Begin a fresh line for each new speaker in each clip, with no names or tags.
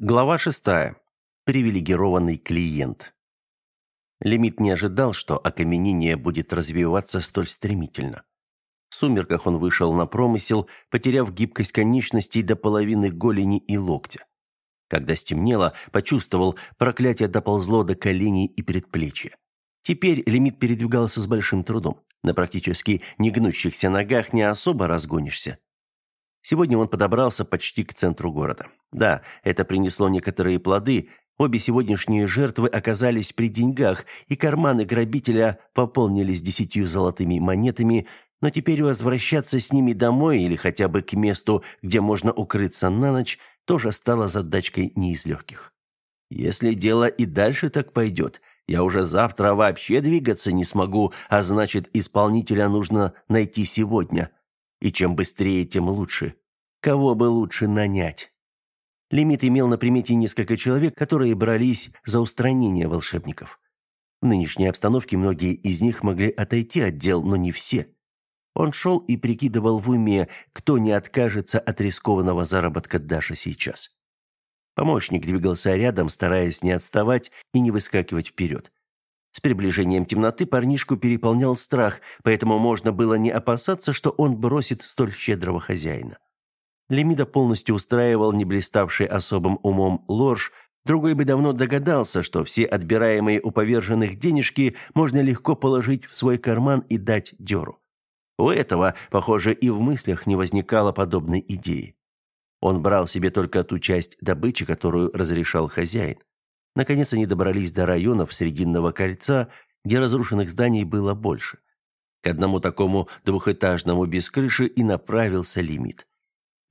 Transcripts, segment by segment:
Глава шестая. Привилегированный клиент. Лимит не ожидал, что окаменение будет развиваться столь стремительно. В сумерках он вышел на промысел, потеряв гибкость конечностей до половины голени и локтя. Когда стемнело, почувствовал, проклятие доползло до коленей и предплечья. Теперь лимит передвигался с большим трудом. На практически негнущихся ногах не особо разгонишься. Сегодня он подобрался почти к центру города. Да, это принесло некоторые плоды. Обе сегодняшние жертвы оказались при деньгах, и карманы грабителя пополнились десятью золотыми монетами, но теперь возвращаться с ними домой или хотя бы к месту, где можно укрыться на ночь, тоже стало задачкой не из легких. Если дело и дальше так пойдет, я уже завтра вообще двигаться не смогу, а значит, исполнителя нужно найти сегодня – и чем быстрее, тем лучше. Кого бы лучше нанять? Лимит имел на примете несколько человек, которые брались за устранение волшебников. В нынешней обстановке многие из них могли отойти от дел, но не все. Он шел и прикидывал в уме, кто не откажется от рискованного заработка даже сейчас. Помощник двигался рядом, стараясь не отставать и не выскакивать вперед. С приближением темноты парнишку переполнял страх, поэтому можно было не опасаться, что он бросит столь щедрого хозяина. Лемида полностью устраивал не блиставший особым умом лорж, другой бы давно догадался, что все отбираемые у поверженных денежки можно легко положить в свой карман и дать дёру. У этого, похоже, и в мыслях не возникало подобной идеи. Он брал себе только ту часть добычи, которую разрешал хозяин. Наконец они добрались до районов Срединного кольца, где разрушенных зданий было больше. К одному такому двухэтажному без крыши и направился лимит.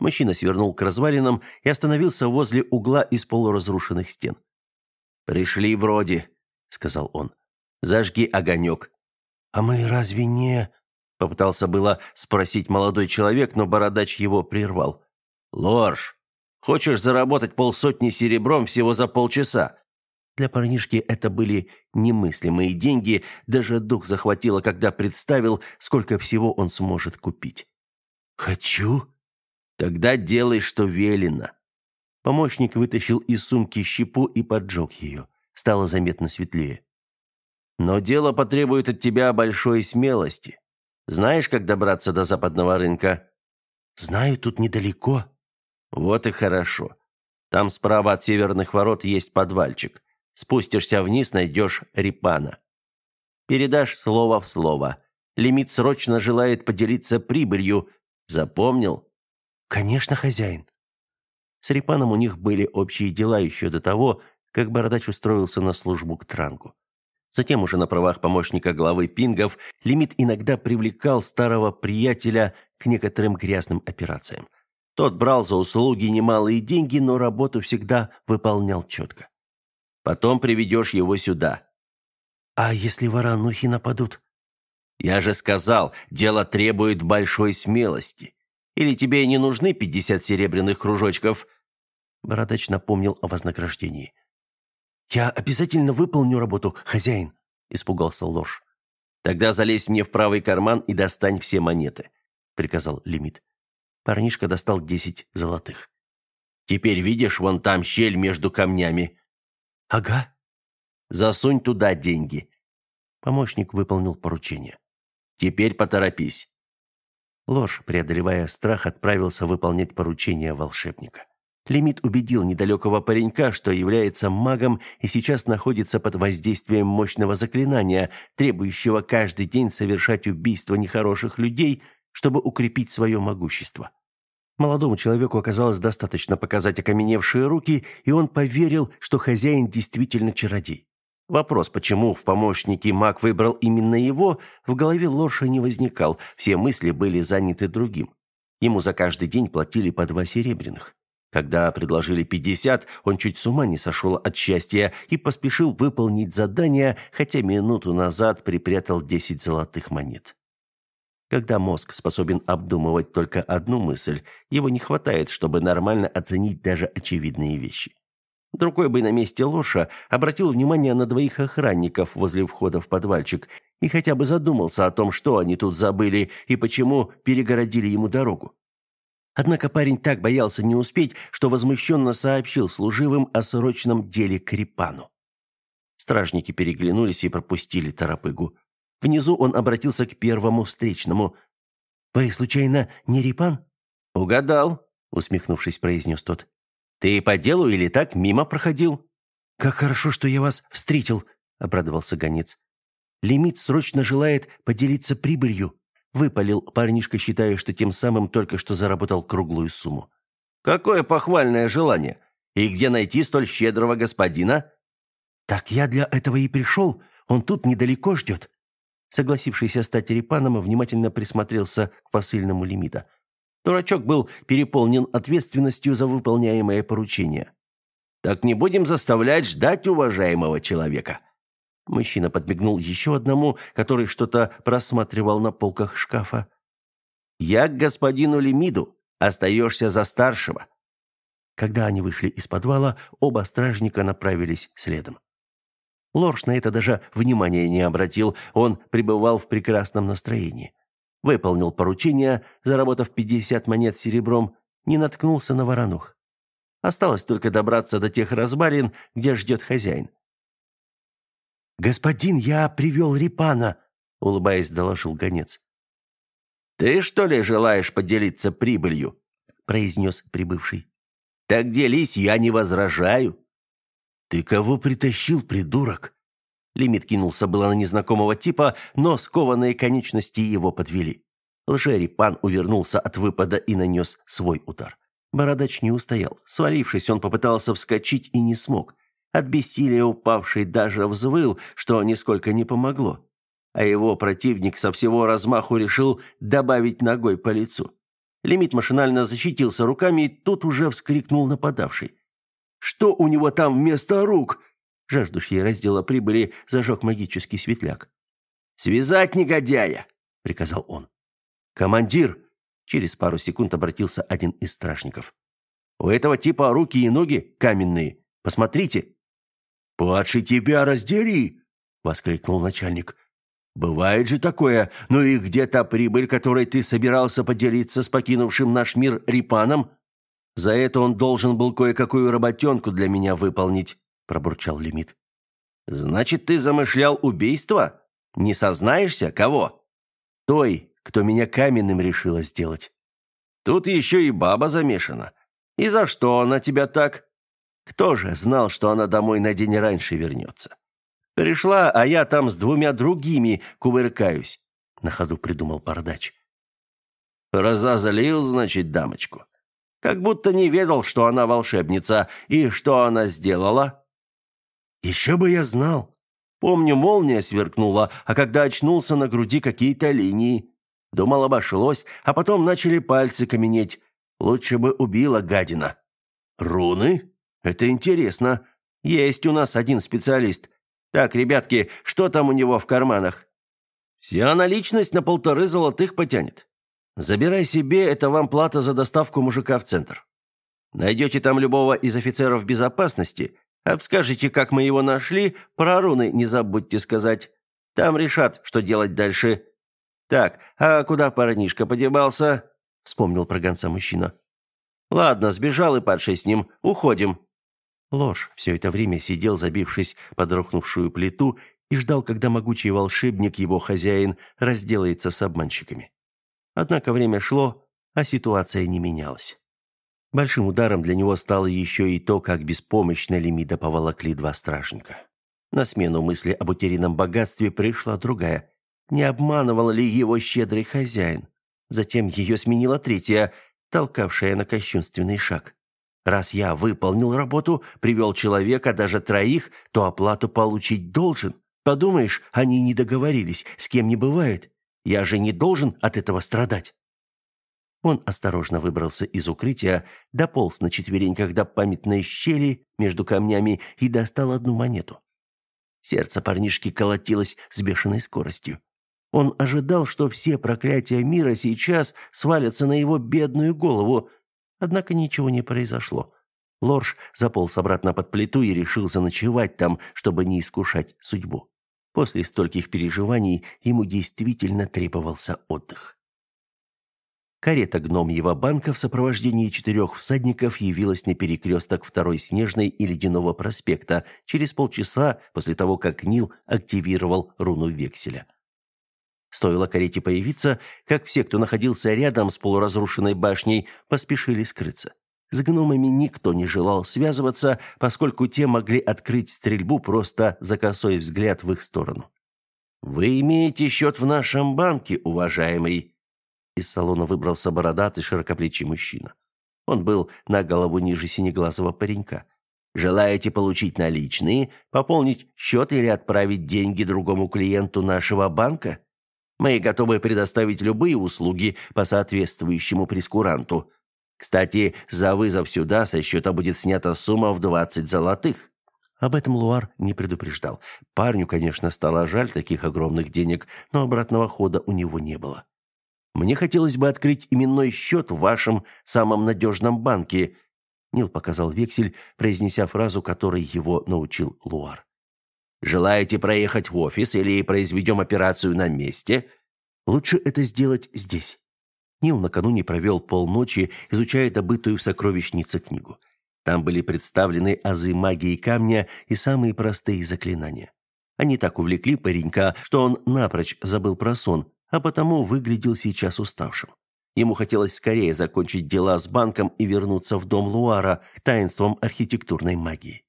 Мужчина свернул к развалинам и остановился возле угла из полуразрушенных стен. «Пришли вроде», — сказал он. «Зажги огонек».
«А мы разве не...» — попытался было спросить молодой человек, но бородач его прервал.
«Лорж, хочешь заработать полсотни серебром всего за полчаса?
Для парнишки это были немыслимые деньги, даже дух захватило, когда представил, сколько всего он сможет купить.
«Хочу?» «Тогда делай, что велено».
Помощник вытащил из сумки щепу и поджег ее. Стало заметно светлее.
«Но дело потребует от тебя большой смелости. Знаешь, как добраться до западного рынка?»
«Знаю, тут недалеко».
«Вот и хорошо. Там справа от северных ворот есть подвальчик. Спустишься вниз, найдешь Рипана. Передашь слово в слово. Лимит срочно желает поделиться прибылью. Запомнил?
Конечно, хозяин.
С Рипаном у них были общие дела еще до того, как Бородач устроился на службу к Трангу. Затем уже на правах помощника главы пингов Лимит иногда привлекал старого приятеля к некоторым грязным операциям. Тот брал за услуги немалые деньги, но работу всегда выполнял четко. Потом приведешь его сюда».
«А если воронухи нападут?»
«Я же сказал, дело требует большой смелости. Или тебе не нужны пятьдесят серебряных кружочков?»
Бородач напомнил о вознаграждении. «Я обязательно выполню работу, хозяин», — испугался Лорж.
«Тогда залезь мне в правый карман и достань все монеты», — приказал Лимит.
Парнишка достал десять золотых.
«Теперь видишь вон там щель между камнями?»
«Ага».
«Засунь туда деньги».
Помощник выполнил поручение.
«Теперь поторопись».
Ложь, преодолевая страх, отправился выполнять поручение волшебника. Лимит убедил недалекого паренька, что является магом и сейчас находится под воздействием мощного заклинания, требующего каждый день совершать убийство нехороших людей, чтобы укрепить свое могущество. Молодому человеку оказалось достаточно показать окаменевшие руки, и он поверил, что хозяин действительно чародей. Вопрос, почему в помощнике маг выбрал именно его, в голове Лорша не возникал, все мысли были заняты другим. Ему за каждый день платили по два серебряных. Когда предложили пятьдесят, он чуть с ума не сошел от счастья и поспешил выполнить задание, хотя минуту назад припрятал десять золотых монет. Когда мозг способен обдумывать только одну мысль, его не хватает, чтобы нормально оценить даже очевидные вещи. Другой бы на месте Лоша обратил внимание на двоих охранников возле входа в подвальчик и хотя бы задумался о том, что они тут забыли и почему перегородили ему дорогу. Однако парень так боялся не успеть, что возмущенно сообщил служивым о срочном деле к Репану. Стражники переглянулись и пропустили торопыгу. Внизу он обратился к первому встречному. «Вы, случайно, не Репан?»
«Угадал», — усмехнувшись, произнес тот. «Ты по делу или так мимо проходил?»
«Как хорошо, что я вас встретил», — обрадовался гонец. «Лимит срочно желает поделиться прибылью», — выпалил парнишка, считая, что тем самым только что заработал круглую сумму.
«Какое похвальное желание! И где найти столь щедрого господина?»
«Так я для этого и пришел. Он тут недалеко ждет». Согласившийся стать репаном, внимательно присмотрелся к посыльному лимита. Дурачок был переполнен ответственностью за выполняемое поручение.
«Так не будем заставлять ждать уважаемого человека».
Мужчина подмигнул еще одному, который что-то просматривал на полках шкафа.
«Я к господину Лемиду. Остаешься за старшего».
Когда они вышли из подвала, оба стражника направились следом. Лорш на это даже внимания не обратил, он пребывал в прекрасном настроении. Выполнил поручение, заработав 50 монет серебром, не наткнулся на воронух. Осталось только добраться до тех развалин, где ждет хозяин. «Господин, я привел Репана», — улыбаясь, доложил гонец.
«Ты, что ли, желаешь поделиться прибылью?» — произнес прибывший. «Так делись, я не возражаю».
«Ты кого притащил, придурок?» Лимит кинулся было на незнакомого типа, но скованные конечности его подвели. Лжерепан увернулся от выпада и нанес свой удар. Бородач не устоял. Свалившись, он попытался вскочить и не смог. От бессилия упавший даже взвыл, что нисколько не помогло. А его противник со всего размаху решил добавить ногой по лицу. Лимит машинально защитился руками, и тут уже вскрикнул нападавший. «Что у него там вместо рук?» Жаждущий раздела прибыли зажег магический светляк.
«Связать негодяя!» — приказал он.
«Командир!» — через пару секунд обратился один из стражников. «У этого типа руки и ноги каменные. Посмотрите!»
«Падший тебя раздери!» — воскликнул начальник. «Бывает же такое. Ну и где та прибыль, которой ты собирался поделиться с покинувшим наш мир Рипаном?»
«За это он должен был кое-какую работенку для меня выполнить», — пробурчал Лимит.
«Значит, ты замышлял убийство? Не сознаешься? Кого?»
«Той, кто меня каменным решила сделать».
«Тут еще и баба замешана. И за что она тебя так?»
Кто же знал, что она домой на день раньше вернется? Пришла, а я там с двумя другими кувыркаюсь. На ходу придумал Бардач.
Разозлил, значит, дамочку. Как будто не ведал, что она волшебница, и что она сделала.
Еще бы я знал. Помню, молния сверкнула, а когда очнулся на груди какие-то линии. Думал, обошлось, а потом начали пальцы каменеть. Лучше бы убила гадина.
Руны?
Это интересно. Есть у нас один специалист. Так, ребятки, что там у него в карманах?
Вся наличность на полторы золотых потянет.
Забирай себе, это вам плата за доставку мужика в центр. Найдете там любого из офицеров безопасности, обскажете, как мы его нашли, про руны не забудьте сказать. Там решат, что делать дальше. Так, а куда парнишка подевался? Вспомнил про гонца мужчина. Ладно, сбежал и падший с ним. Уходим. Ложь все это время сидел, забившись под рухнувшую плиту, и ждал, когда могучий волшебник, его хозяин, разделается с обманщиками. Однако время шло, а ситуация не менялась. Большим ударом для него стало еще и то, как беспомощно Лемида поволокли два стражника. На смену мысли об утерянном богатстве пришла другая. Не обманывал ли его щедрый хозяин? Затем ее сменила третья, толкавшая на кощунственный шаг. Раз я выполнил работу, привел человека, даже троих, то оплату получить должен. Подумаешь, они не договорились, с кем не бывает. Я же не должен от этого страдать. Он осторожно выбрался из укрытия, дополз на четвереньках до памятной щели между камнями и достал одну монету. Сердце парнишки колотилось с бешеной скоростью. Он ожидал, что все проклятия мира сейчас свалятся на его бедную голову, Однако ничего не произошло. Лорж заполз обратно под плиту и решил заночевать там, чтобы не искушать судьбу. После стольких переживаний ему действительно требовался отдых. Карета гномьего банка в сопровождении четырех всадников явилась на перекресток Второй Снежной и Ледяного проспекта через полчаса после того, как Нил активировал руну векселя. Стоило карете появиться, как все, кто находился рядом с полуразрушенной башней, поспешили скрыться. С гномами никто не желал связываться, поскольку те могли открыть стрельбу просто за косой взгляд в их сторону. «Вы имеете счет в нашем банке, уважаемый», из салона выбрался бородатый широкоплечий мужчина. Он был на голову ниже синеглазого паренька. Желаете получить наличные, пополнить счет или отправить деньги другому клиенту нашего банка? Мы готовы предоставить любые услуги по соответствующему прескуранту. Кстати, за вызов сюда со счета будет снята сумма в 20 золотых. Об этом Луар не предупреждал. Парню, конечно, стало жаль таких огромных денег, но обратного хода у него не было. Мне хотелось бы открыть именной счет в вашем самом надежном банке». Нил показал вексель, произнеся фразу, которой его научил Луар. «Желаете проехать в офис или произведем операцию на месте? Лучше это сделать здесь». Нил накануне провел полночи, изучая добытую в сокровищнице книгу. Там были представлены азы магии камня и самые простые заклинания. Они так увлекли паренька, что он напрочь забыл про сон, а потому выглядел сейчас уставшим. Ему хотелось скорее закончить дела с банком и вернуться в дом Луара к таинствам архитектурной магии.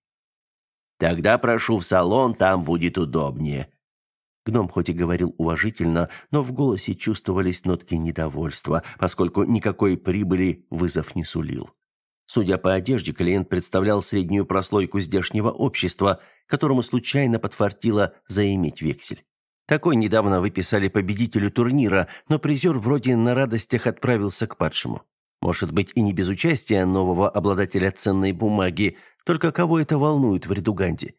«Тогда прошу в салон, там будет удобнее». Гном хоть и говорил уважительно, но в голосе чувствовались нотки недовольства, поскольку никакой прибыли вызов не сулил. Судя по одежде, клиент представлял среднюю прослойку здешнего общества, которому случайно подфартило заиметь вексель. Такой недавно выписали победителю турнира, но призер вроде на радостях отправился к падшему. Может быть, и не без участия нового обладателя ценной бумаги, только кого это волнует в Редуганде.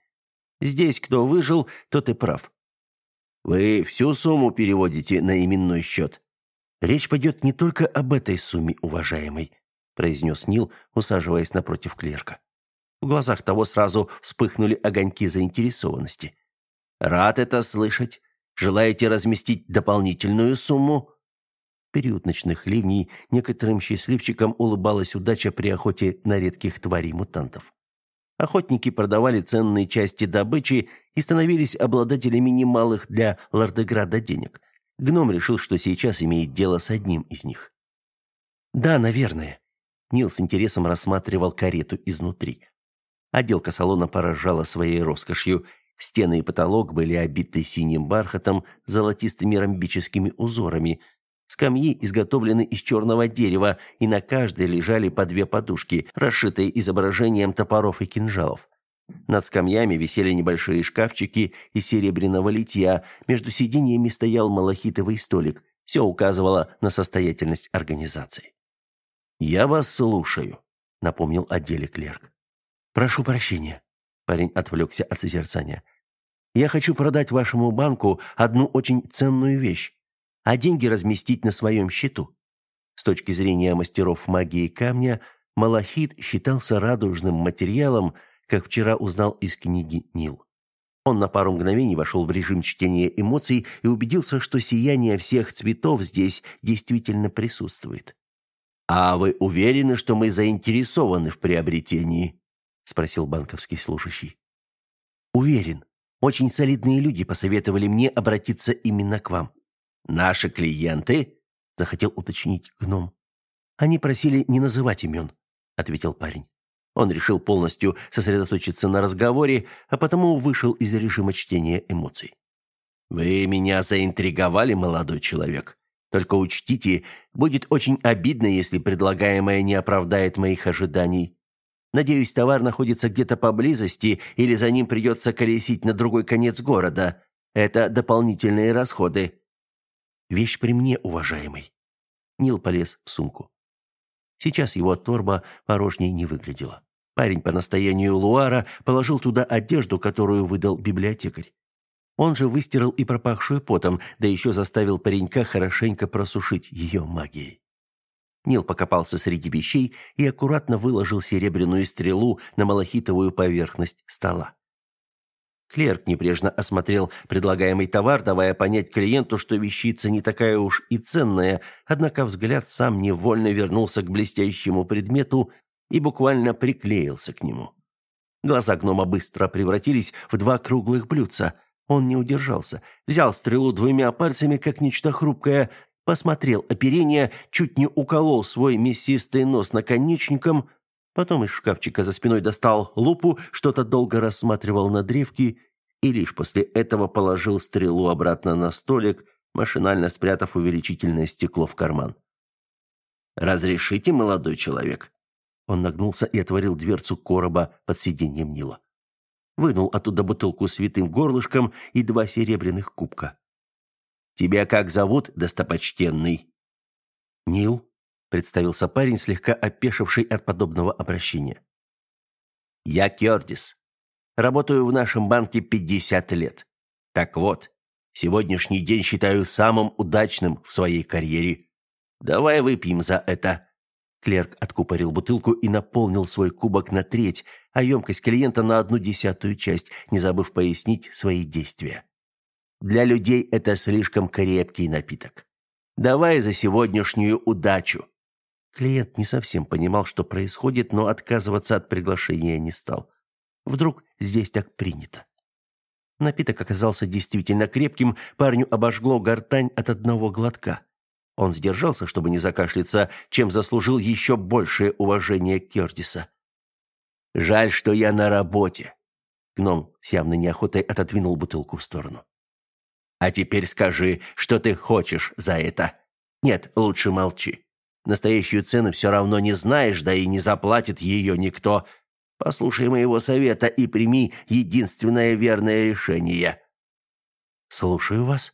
Здесь кто выжил, тот и прав. Вы всю сумму переводите на именной счет. Речь пойдет не только об этой сумме, уважаемый, произнес Нил, усаживаясь напротив клерка. В глазах того сразу вспыхнули огоньки заинтересованности. Рад это слышать. Желаете разместить дополнительную сумму?» В период ночных ливней некоторым счастливчикам улыбалась удача при охоте на редких тварей-мутантов. Охотники продавали ценные части добычи и становились обладателями немалых для Лордеграда денег. Гном решил, что сейчас имеет дело с одним из них. «Да, наверное». Нил с интересом рассматривал карету изнутри. Отделка салона поражала своей роскошью, Стены и потолок были обиты синим бархатом с золотистыми ромбическими узорами. Скамьи изготовлены из черного дерева, и на каждой лежали по две подушки, расшитые изображением топоров и кинжалов. Над скамьями висели небольшие шкафчики из серебряного литья, между сиденьями стоял малахитовый столик. Все указывало на состоятельность организации. «Я вас слушаю», — напомнил отделе клерк. «Прошу прощения», Парень отвлекся от созерцания. «Я хочу продать вашему банку одну очень ценную вещь, а деньги разместить на своем счету». С точки зрения мастеров магии камня, малахит считался радужным материалом, как вчера узнал из книги Нил. Он на пару мгновений вошел в режим чтения эмоций и убедился, что сияние всех цветов здесь действительно присутствует. «А вы уверены, что мы заинтересованы в приобретении?» Спросил банковский служащий. Уверен, очень солидные люди посоветовали мне обратиться именно к вам. Наши клиенты, захотел уточнить гном. Они просили не называть имен», — ответил парень. Он решил полностью сосредоточиться на разговоре, а потому вышел из режима чтения эмоций. Вы меня заинтриговали, молодой человек. Только учтите, будет очень обидно, если предлагаемое не оправдает моих ожиданий. Надеюсь, товар находится где-то поблизости или за ним придется колесить на другой конец города. Это дополнительные расходы. Вещь при мне, уважаемый. Нил полез в сумку. Сейчас его торба порожней не выглядела. Парень по настоянию Луара положил туда одежду, которую выдал библиотекарь. Он же выстирал и пропахшую потом, да еще заставил паренька хорошенько просушить ее магией. Нил покопался среди вещей и аккуратно выложил серебряную стрелу на малахитовую поверхность стола. Клерк небрежно осмотрел предлагаемый товар, давая понять клиенту, что вещица не такая уж и ценная, однако взгляд сам невольно вернулся к блестящему предмету и буквально приклеился к нему. Глаза гнома быстро превратились в два круглых блюдца. Он не удержался, взял стрелу двумя пальцами, как нечто хрупкое, посмотрел оперение, чуть не уколол свой мясистый нос наконечником, Потом из шкафчика за спиной достал лупу, что-то долго рассматривал на древке и лишь после этого положил стрелу обратно на столик, машинально спрятав увеличительное стекло в карман. «Разрешите, молодой человек?» Он нагнулся и отворил дверцу короба под сиденьем Нила. Вынул оттуда бутылку с витым горлышком и два серебряных кубка. «Тебя как зовут, достопочтенный?» «Нил», представился парень, слегка опешивший от подобного обращения. Я Кёрдис. Работаю в нашем банке 50 лет. Так вот, сегодняшний день считаю самым удачным в своей карьере. Давай выпьем за это. Клерк откупорил бутылку и наполнил свой кубок на треть, а емкость клиента на одну десятую часть, не забыв пояснить свои действия. Для людей это слишком крепкий напиток. Давай за сегодняшнюю удачу. Клиент не совсем понимал, что происходит, но отказываться от приглашения не стал. Вдруг здесь так принято. Напиток оказался действительно крепким, парню обожгло гортань от одного глотка. Он сдержался, чтобы не закашляться, чем заслужил еще большее уважение Кёртиса. «Жаль, что я на работе», — гном с явной неохотой отодвинул бутылку в сторону. «А теперь скажи, что ты хочешь за это. Нет, лучше молчи. Настоящую цену все равно не знаешь, да и не заплатит ее никто. Послушай моего совета и прими единственное верное решение». «Слушаю вас».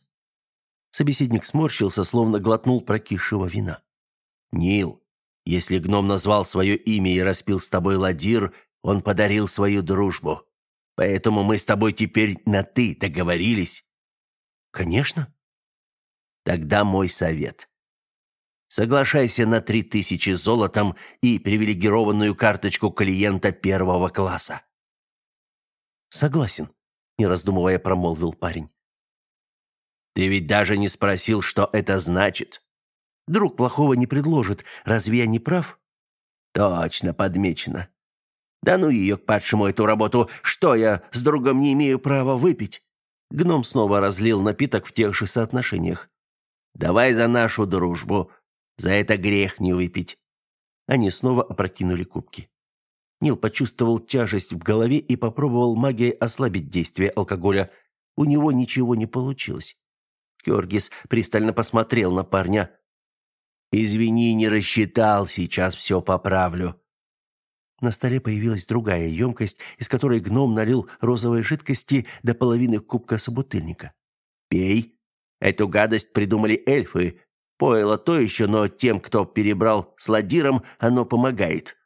Собеседник сморщился, словно глотнул прокисшего вина. «Нил, если гном назвал свое имя и распил с тобой ладир, он подарил свою дружбу. Поэтому мы с тобой теперь на «ты» договорились?» «Конечно». «Тогда мой совет. Соглашайся на три тысячи золотом и привилегированную карточку клиента первого класса. Согласен, не раздумывая, промолвил парень. Ты ведь даже не спросил, что это значит. Друг плохого не предложит. Разве я не прав? Точно подмечено. Да ну ее к падшему эту работу. Что я с другом не имею права выпить? Гном снова разлил напиток в тех же соотношениях. Давай за нашу дружбу. За это грех не выпить. Они снова опрокинули кубки. Нил почувствовал тяжесть в голове и попробовал магией ослабить действие алкоголя. У него ничего не получилось. Кёргис пристально посмотрел на парня. «Извини, не рассчитал, сейчас все поправлю». На столе появилась другая емкость, из которой гном налил розовой жидкости до половины кубка собутыльника. «Пей. Эту гадость придумали эльфы, Пойло то еще, но тем, кто перебрал с ладиром, оно помогает.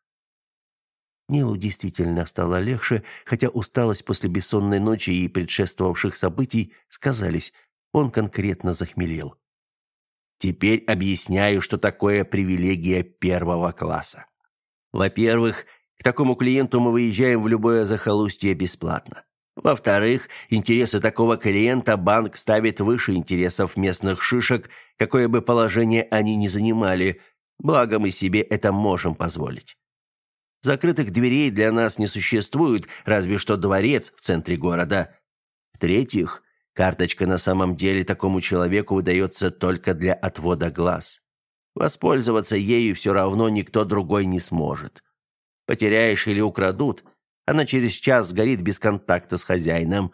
Нилу действительно стало легче, хотя усталость после бессонной ночи и предшествовавших событий сказались. Он конкретно захмелел. Теперь объясняю, что такое привилегия первого класса. Во-первых, к такому клиенту мы выезжаем в любое захолустье бесплатно. Во-вторых, интересы такого клиента банк ставит выше интересов местных шишек, какое бы положение они ни занимали, благо мы себе это можем позволить. Закрытых дверей для нас не существует, разве что дворец в центре города. В-третьих, карточка на самом деле такому человеку выдается только для отвода глаз. Воспользоваться ею все равно никто другой не сможет. Потеряешь или украдут – она через час сгорит без контакта с хозяином.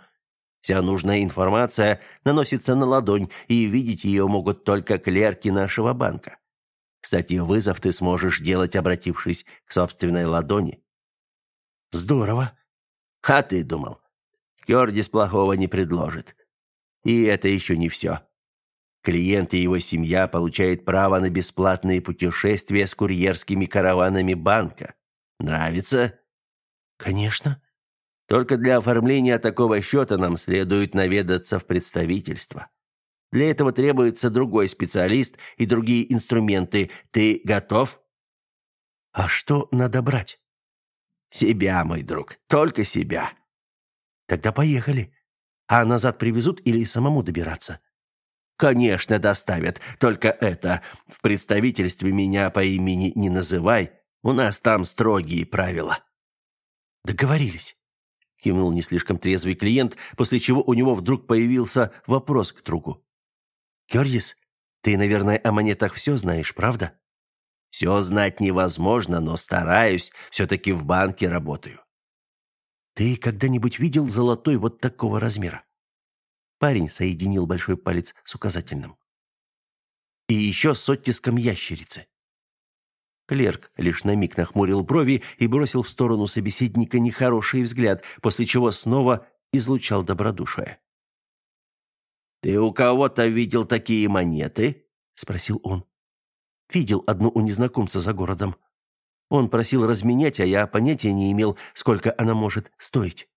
Вся нужная информация наносится на ладонь, и видеть ее могут только клерки нашего банка. Кстати, вызов ты сможешь делать, обратившись к собственной ладони. Здорово. А ты думал? Кёрдис плохого не предложит. И это еще не все. Клиент и его семья получают право на бесплатные путешествия с курьерскими караванами банка. Нравится? Конечно. Только для оформления такого счета нам следует наведаться в представительство. Для этого требуется другой специалист и другие инструменты. Ты готов? А что надо брать? Себя, мой друг, только себя. Тогда поехали. А назад привезут или самому добираться?
Конечно, доставят. Только это, в представительстве меня по имени не называй. У нас там строгие правила.
Договорились. Кивнул не слишком трезвый клиент, после чего у него вдруг появился вопрос к другу. Кёрдис, ты, наверное, о монетах все знаешь, правда?
Все знать невозможно, но стараюсь, все-таки в банке работаю.
Ты когда-нибудь видел золотой вот такого размера? Парень соединил большой палец с указательным. И еще с оттиском ящерицы. Клерк лишь на миг нахмурил брови и бросил в сторону собеседника нехороший взгляд, после чего снова излучал добродушие.
«Ты у кого-то видел такие монеты?» — спросил он.
«Видел одну у незнакомца за городом. Он просил разменять, а я понятия не имел, сколько она может стоить».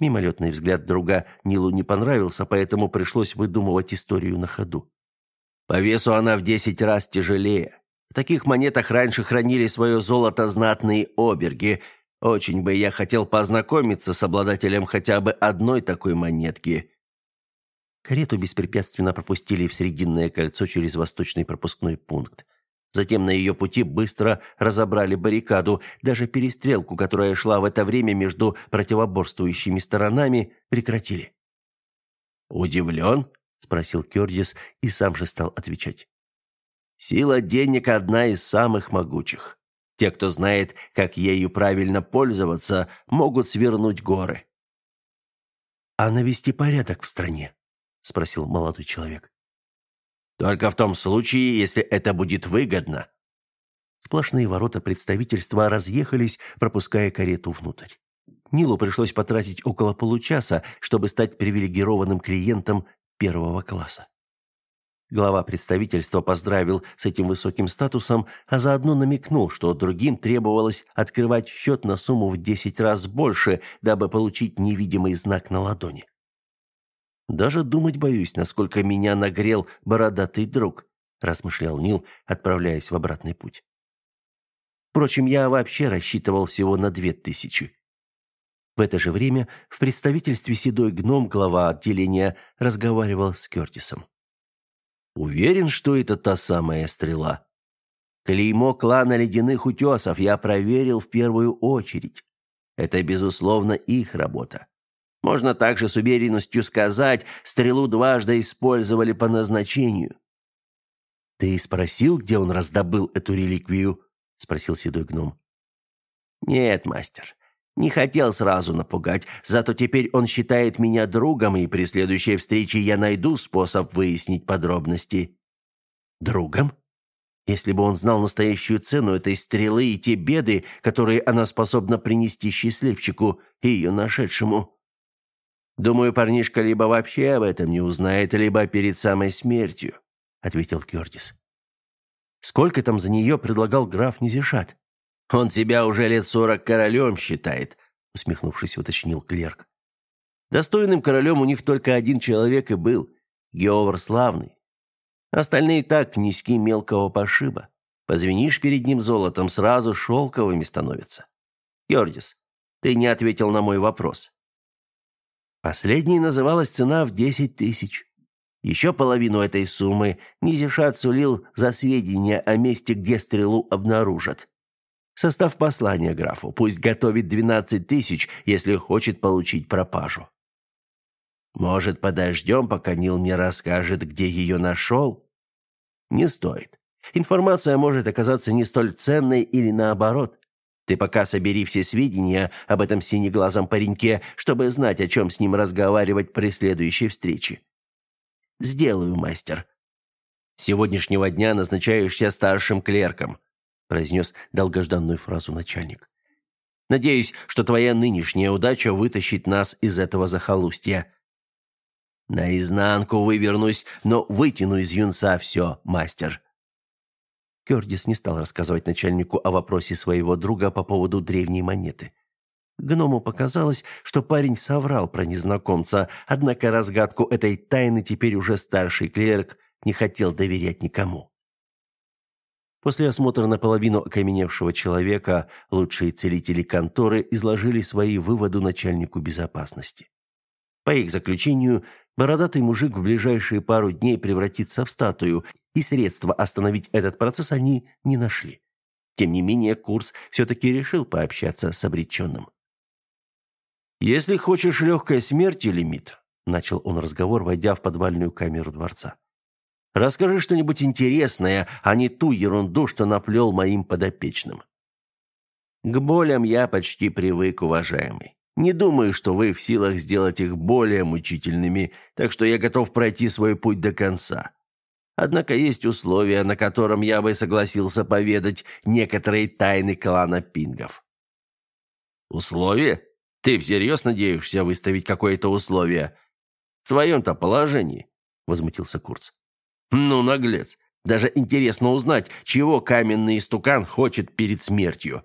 Мимолетный взгляд друга Нилу не понравился, поэтому пришлось выдумывать историю на ходу.
«По весу она в десять раз тяжелее. В таких монетах раньше хранили свое золото знатные оберги. Очень бы я хотел познакомиться с обладателем хотя бы одной такой монетки».
Карету беспрепятственно пропустили в Срединное кольцо через восточный пропускной пункт. Затем на ее пути быстро разобрали баррикаду, даже перестрелку, которая шла в это время между противоборствующими сторонами, прекратили.
«Удивлен?» – спросил Кёрдис и сам же стал отвечать. «Сила денег – одна из самых могучих. Те, кто знает, как ею правильно пользоваться, могут свернуть горы».
«А навести порядок в стране?» – спросил молодой человек.
Только в том случае, если это будет выгодно.
Сплошные ворота представительства разъехались, пропуская карету внутрь. Нилу пришлось потратить около получаса, чтобы стать привилегированным клиентом первого класса. Глава представительства поздравил с этим высоким статусом, а заодно намекнул, что другим требовалось открывать счет на сумму в 10 раз больше, дабы получить невидимый знак на ладони. Даже думать боюсь, насколько меня нагрел бородатый друг, размышлял Нил, отправляясь в обратный путь. Впрочем, я вообще рассчитывал всего на две тысячи. В это же время в представительстве седой гном, глава отделения, разговаривал с Кертисом.
Уверен, что это та самая стрела. Клеймо клана ледяных утесов я проверил в первую очередь. Это, безусловно, их работа. Можно также с уверенностью сказать, стрелу дважды использовали по назначению.
«Ты спросил, где он раздобыл эту реликвию?» — спросил седой гном.
«Нет, мастер, не хотел сразу напугать, зато теперь он считает меня другом, и при следующей встрече я найду способ выяснить подробности».
«Другом?» Если бы он знал настоящую цену этой стрелы и те беды, которые она способна принести счастливчику и ее нашедшему.
Думаю, парнишка либо вообще об этом не узнает, либо перед самой смертью, ответил Кёртис.
Сколько там за нее предлагал граф Низишат?
Он себя уже лет сорок королем считает, усмехнувшись, уточнил клерк. Достойным королем у них только один человек и был Геовар Славный. Остальные так князьки мелкого пошиба. Позвенишь перед ним золотом, сразу шелковыми становятся. Йордис, ты не ответил на мой вопрос. Последней называлась цена в десять тысяч. Еще половину этой суммы Низишат сулил за сведения о месте, где стрелу обнаружат. Состав послания графу. Пусть готовит двенадцать тысяч, если хочет получить пропажу. Может, подождем, пока Нил мне расскажет, где ее нашел? Не стоит. Информация может оказаться не столь ценной или наоборот. Ты пока собери все сведения об этом синеглазом пареньке, чтобы знать, о чем с ним разговаривать при следующей встрече. Сделаю, мастер. С сегодняшнего дня назначаешься старшим клерком, произнес долгожданную фразу начальник. Надеюсь, что твоя нынешняя удача вытащит нас из этого захолустья. Наизнанку вывернусь, но вытяну из юнца все, мастер.
Кёрдис не стал рассказывать начальнику о вопросе своего друга по поводу древней монеты. Гному показалось, что парень соврал про незнакомца, однако разгадку этой тайны теперь уже старший клерк не хотел доверять никому. После осмотра наполовину окаменевшего человека лучшие целители конторы изложили свои выводы начальнику безопасности. По их заключению, бородатый мужик в ближайшие пару дней превратится в статую, и средства остановить этот процесс они не нашли. Тем не менее, Курс все-таки решил пообщаться с обреченным.
«Если хочешь легкой смерти, Лимит», — начал он разговор, войдя в подвальную камеру дворца. «Расскажи что-нибудь интересное, а не ту ерунду, что наплел моим подопечным». «К болям я почти привык, уважаемый. Не думаю, что вы в силах сделать их более мучительными, так что я готов пройти свой путь до конца. Однако есть условия, на котором я бы согласился поведать некоторые тайны клана Пингов». «Условия?» Ты всерьез надеешься выставить какое-то условие? В твоем-то положении?» – возмутился Курц. «Ну, наглец. Даже интересно узнать, чего каменный истукан хочет перед смертью».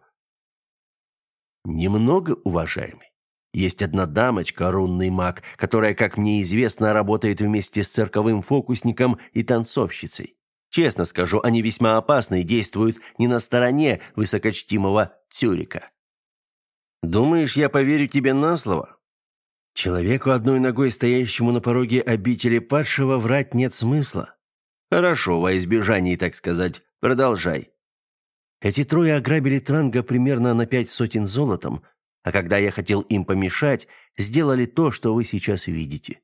«Немного, уважаемый. Есть одна дамочка, рунный маг, которая, как мне известно, работает вместе с цирковым фокусником и танцовщицей. Честно скажу, они весьма опасны и действуют не на стороне высокочтимого Цюрика. Думаешь, я поверю тебе на слово? Человеку, одной ногой стоящему на пороге обители падшего, врать нет смысла. Хорошо, во избежание, так сказать. Продолжай. Эти трое ограбили Транга примерно на пять сотен золотом, а когда я хотел им помешать, сделали то, что вы сейчас видите.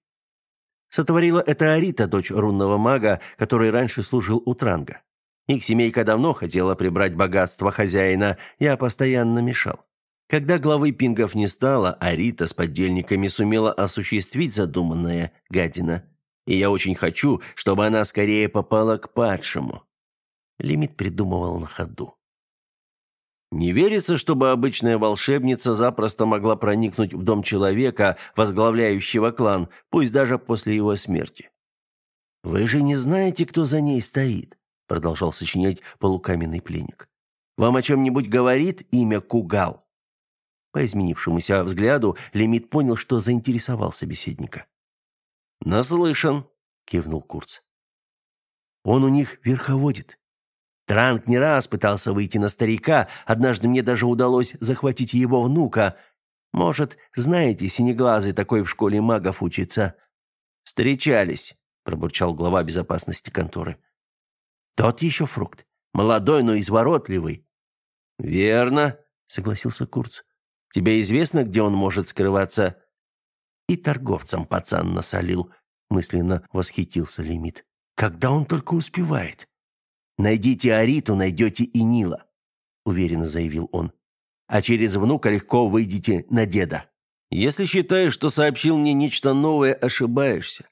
Сотворила это Арита, дочь рунного мага, который раньше служил у Транга. Их семейка давно хотела прибрать богатство хозяина, я постоянно мешал. Когда главы пингов не стало, Арита с подельниками сумела осуществить задуманное гадина. И я очень хочу, чтобы она скорее попала к падшему. Лимит придумывал на ходу. Не верится, чтобы обычная волшебница запросто могла проникнуть в дом человека, возглавляющего клан, пусть даже после его смерти. «Вы же не знаете, кто за ней стоит», — продолжал сочинять полукаменный пленник. «Вам о чем-нибудь говорит имя Кугал?» По изменившемуся взгляду Лемит понял, что заинтересовал собеседника. «Наслышан», — кивнул Курц. «Он у них верховодит. Транк не раз пытался выйти на старика, однажды мне даже удалось захватить его внука. Может, знаете, синеглазый такой в школе магов учится?» «Встречались», — пробурчал глава безопасности конторы. «Тот еще фрукт. Молодой, но изворотливый». «Верно», — согласился Курц. Тебе известно, где он может скрываться?» «И торговцам пацан насолил», — мысленно восхитился Лимит. «Когда он только успевает?» «Найдите Ариту, найдете и Нила», — уверенно заявил он. «А через внука легко выйдете на деда». «Если считаешь, что сообщил мне нечто новое, ошибаешься.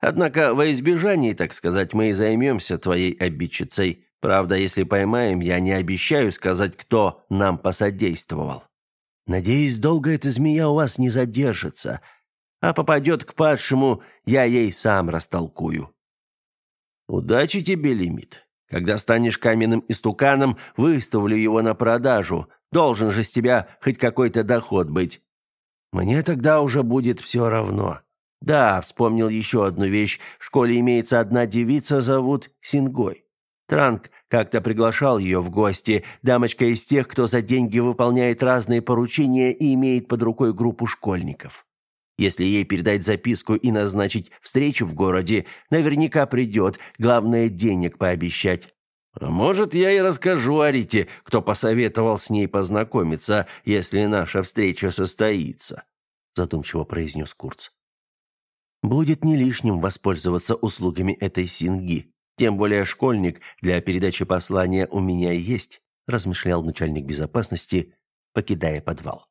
Однако во избежании, так сказать, мы и займемся твоей обидчицей. Правда, если поймаем, я не обещаю сказать, кто нам посодействовал». Надеюсь, долго эта змея у вас не задержится, а попадет к падшему, я ей сам растолкую. Удачи тебе, лимит. Когда станешь каменным истуканом, выставлю его на продажу. Должен же с тебя хоть какой-то доход быть. Мне тогда уже будет все равно. Да, вспомнил еще одну вещь. В школе имеется одна девица, зовут Сингой. Транк как-то приглашал ее в гости. Дамочка из тех, кто за деньги выполняет разные поручения и имеет под рукой группу школьников. Если ей передать записку и назначить встречу в городе, наверняка придет. Главное, денег пообещать. А может, я и расскажу Арите, кто посоветовал с ней познакомиться, если наша встреча состоится, задумчиво произнес Курц. Будет не лишним воспользоваться услугами этой Синги. Тем более школьник для передачи послания у меня есть, размышлял начальник безопасности, покидая подвал.